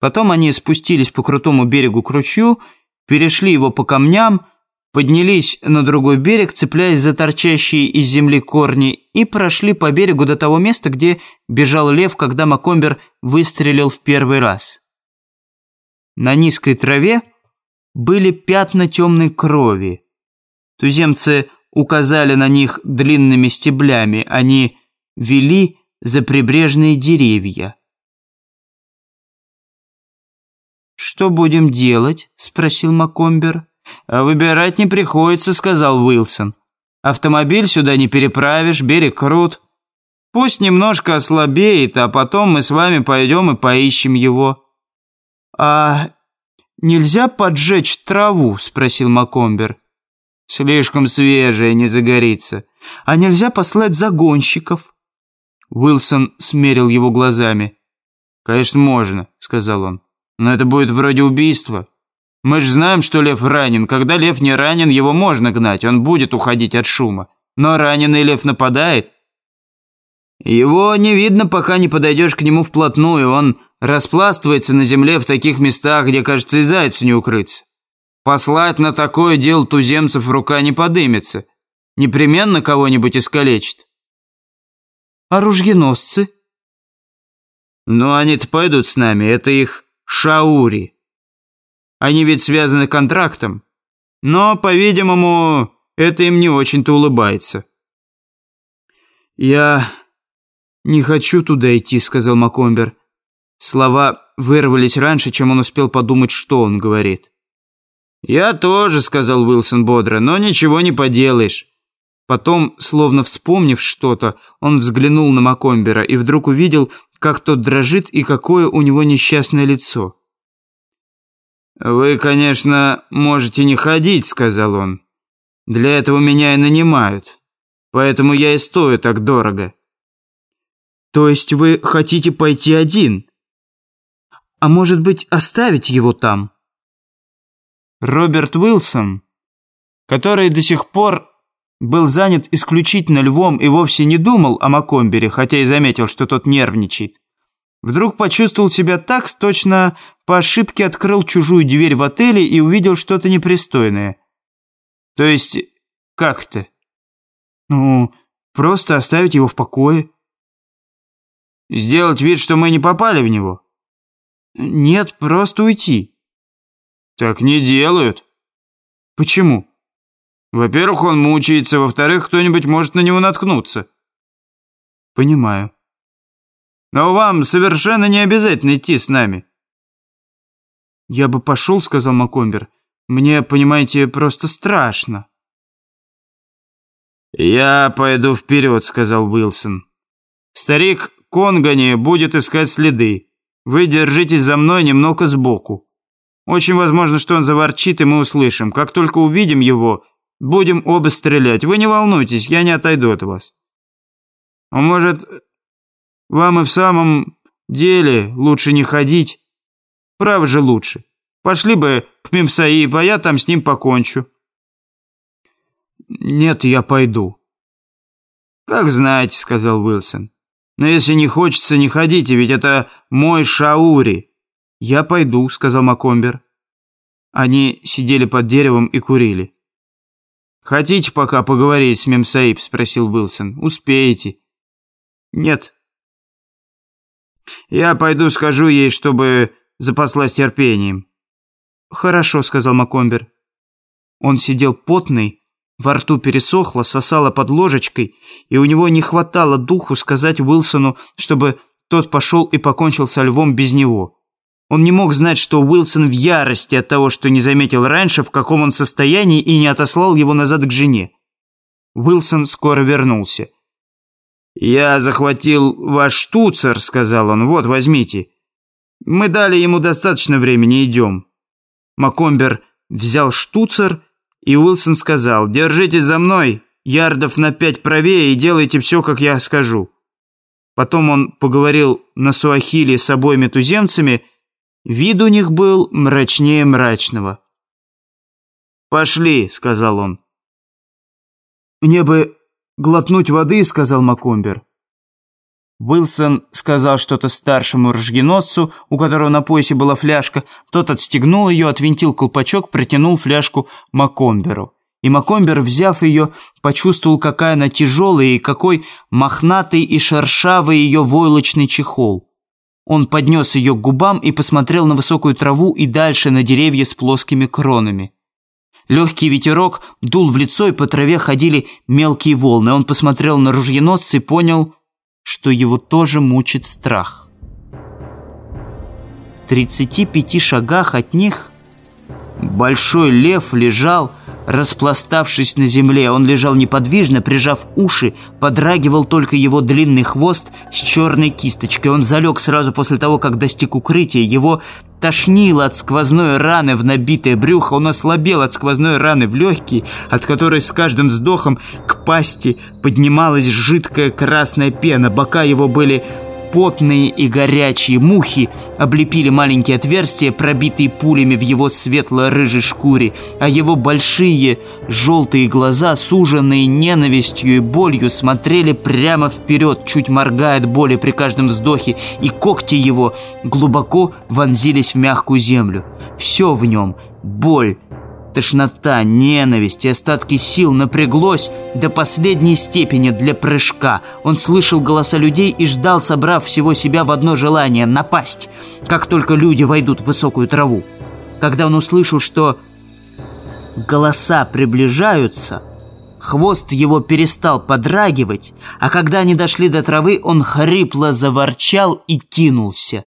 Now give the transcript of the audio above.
Потом они спустились по крутому берегу к ручью, перешли его по камням, поднялись на другой берег, цепляясь за торчащие из земли корни, и прошли по берегу до того места, где бежал лев, когда Макомбер выстрелил в первый раз. На низкой траве были пятна темной крови. Туземцы указали на них длинными стеблями, они вели за прибрежные деревья. «Что будем делать?» – спросил Макомбер. «А «Выбирать не приходится», – сказал Уилсон. «Автомобиль сюда не переправишь, берег крут. Пусть немножко ослабеет, а потом мы с вами пойдем и поищем его». «А нельзя поджечь траву?» – спросил Макомбер. «Слишком свежая, не загорится. А нельзя послать загонщиков?» Уилсон смерил его глазами. «Конечно, можно», – сказал он. «Но это будет вроде убийства. Мы же знаем, что лев ранен. Когда лев не ранен, его можно гнать, он будет уходить от шума. Но раненый лев нападает. Его не видно, пока не подойдешь к нему вплотную. Он распластывается на земле в таких местах, где, кажется, и зайцу не укрыться. Послать на такое дело туземцев рука не подымется. Непременно кого-нибудь искалечит. А ружьеносцы? Ну, они-то пойдут с нами, это их шаури. Они ведь связаны контрактом. Но, по-видимому, это им не очень-то улыбается. «Я не хочу туда идти», — сказал Макомбер. Слова вырвались раньше, чем он успел подумать, что он говорит. «Я тоже», — сказал Уилсон бодро, — «но ничего не поделаешь». Потом, словно вспомнив что-то, он взглянул на Макомбера и вдруг увидел, как тот дрожит и какое у него несчастное лицо. «Вы, конечно, можете не ходить», — сказал он. «Для этого меня и нанимают. Поэтому я и стою так дорого». «То есть вы хотите пойти один? А может быть, оставить его там?» Роберт Уилсон, который до сих пор был занят исключительно львом и вовсе не думал о Макомбере, хотя и заметил, что тот нервничает, Вдруг почувствовал себя так, точно по ошибке открыл чужую дверь в отеле и увидел что-то непристойное. То есть, как то Ну, просто оставить его в покое. Сделать вид, что мы не попали в него? Нет, просто уйти. Так не делают. Почему? Во-первых, он мучается, во-вторых, кто-нибудь может на него наткнуться. Понимаю. Но вам совершенно не обязательно идти с нами». «Я бы пошел», — сказал Макомбер. «Мне, понимаете, просто страшно». «Я пойду вперед», — сказал Уилсон. «Старик Конгани будет искать следы. Вы держитесь за мной немного сбоку. Очень возможно, что он заворчит, и мы услышим. Как только увидим его, будем оба стрелять. Вы не волнуйтесь, я не отойду от вас. А может, вам и в самом деле лучше не ходить. Право же лучше. Пошли бы к Мемсаиб, а я там с ним покончу. Нет, я пойду. Как знаете, сказал Уилсон. Но если не хочется, не ходите, ведь это мой Шаури. Я пойду, сказал Макомбер. Они сидели под деревом и курили. «Хотите пока поговорить с Мемсаиб?» – спросил Уилсон. «Успеете?» «Нет», я пойду скажу ей, чтобы запаслась терпением». «Хорошо», — сказал Макомбер. Он сидел потный, во рту пересохло, сосало под ложечкой, и у него не хватало духу сказать Уилсону, чтобы тот пошел и покончил со львом без него. Он не мог знать, что Уилсон в ярости от того, что не заметил раньше, в каком он состоянии, и не отослал его назад к жене. Уилсон скоро вернулся. «Я захватил ваш штуцер», — сказал он. «Вот, возьмите. Мы дали ему достаточно времени, идем». Макомбер взял штуцер, и Уилсон сказал, «Держитесь за мной, ярдов на пять правее, и делайте все, как я скажу». Потом он поговорил на суахили с обоими туземцами, вид у них был мрачнее мрачного. «Пошли», — сказал он. «Мне бы глотнуть воды», — сказал Макомбер. Уилсон сказал что-то старшему рожгеносцу, у которого на поясе была фляжка. Тот отстегнул ее, отвинтил колпачок, протянул фляжку Макомберу. И Макомбер, взяв ее, почувствовал, какая она тяжелая и какой мохнатый и шершавый ее войлочный чехол. Он поднес ее к губам и посмотрел на высокую траву и дальше на деревья с плоскими кронами. Легкий ветерок дул в лицо, и по траве ходили мелкие волны. Он посмотрел на ружьеносца и понял, что его тоже мучит страх. В 35 шагах от них большой лев лежал, распластавшись на земле. Он лежал неподвижно, прижав уши, подрагивал только его длинный хвост с черной кисточкой. Он залег сразу после того, как достиг укрытия. Его тошнило от сквозной раны в набитое брюхо. Он ослабел от сквозной раны в легкие, от которой с каждым вздохом к пасти поднималась жидкая красная пена. Бока его были Потные и горячие мухи облепили маленькие отверстия, пробитые пулями в его светло-рыжей шкуре, а его большие желтые глаза, суженные ненавистью и болью, смотрели прямо вперед, чуть моргая от боли при каждом вздохе, и когти его глубоко вонзились в мягкую землю. Все в нем — боль, Тошнота, ненависть и остатки сил напряглось до последней степени для прыжка. Он слышал голоса людей и ждал, собрав всего себя в одно желание – напасть, как только люди войдут в высокую траву. Когда он услышал, что голоса приближаются, хвост его перестал подрагивать, а когда они дошли до травы, он хрипло заворчал и кинулся.